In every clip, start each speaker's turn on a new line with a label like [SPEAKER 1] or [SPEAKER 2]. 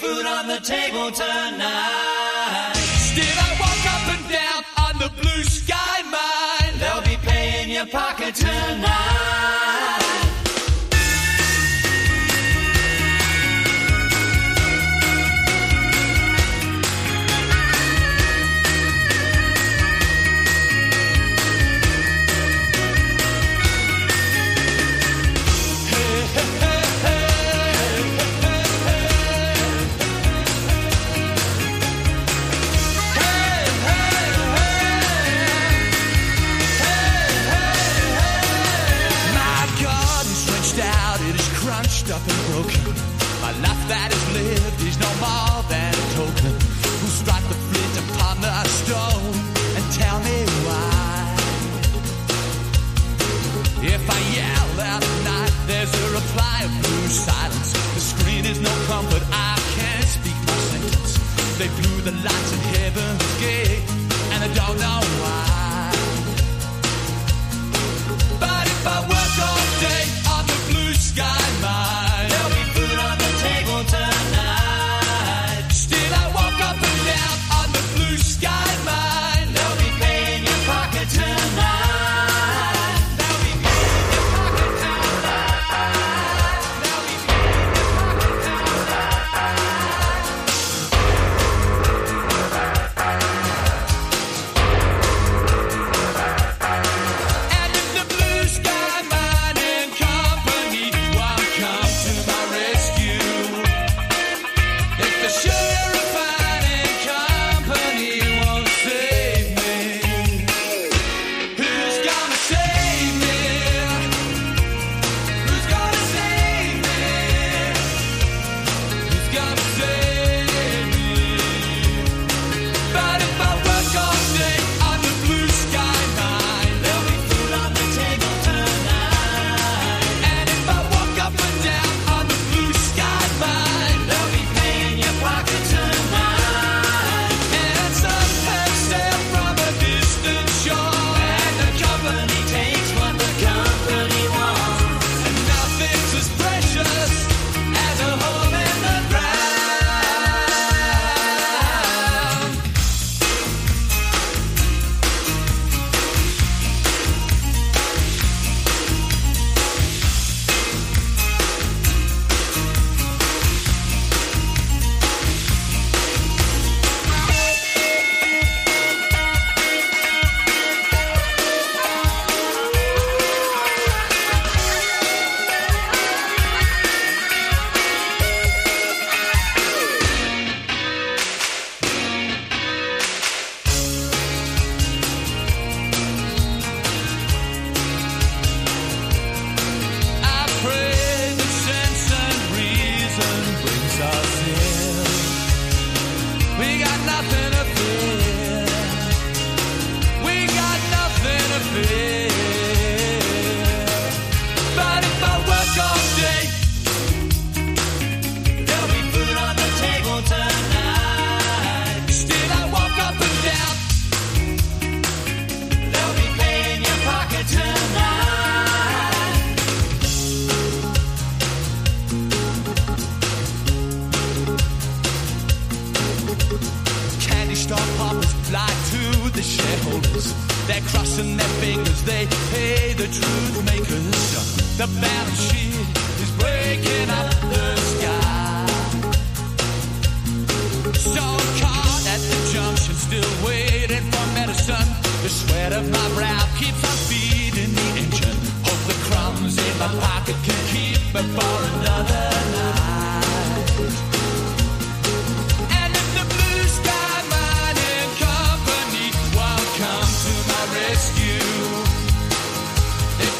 [SPEAKER 1] food on the table tonight. out, it is crunched up and broken. My life that is lived is no more than a token. Who strike the flint upon the stone and tell me why? If I yell at night, there's a reply of blue silence. The screen is no comfort, I can't speak my sentence. They blew the lights at heaven's gate, and I don't know why. stock poppers lie to the shareholders. They're crossing their fingers, they pay the truth makers. The balance sheet is breaking up the sky. So caught at the junction, still waiting for medicine. The sweat of my brow keeps on feeding the engine. Hope the crumbs in my pocket can keep me for another night.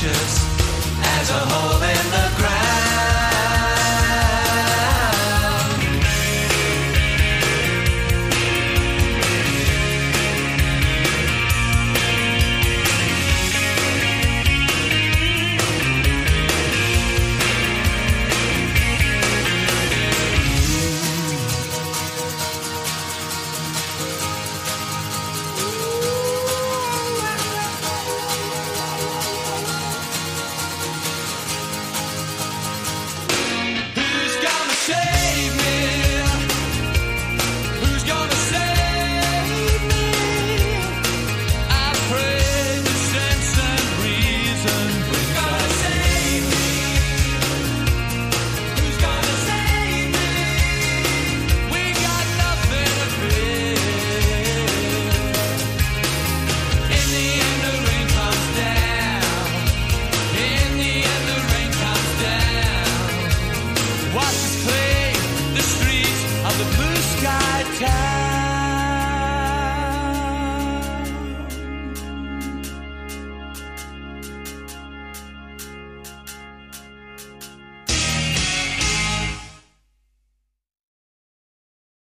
[SPEAKER 2] precious as a hole in the ground.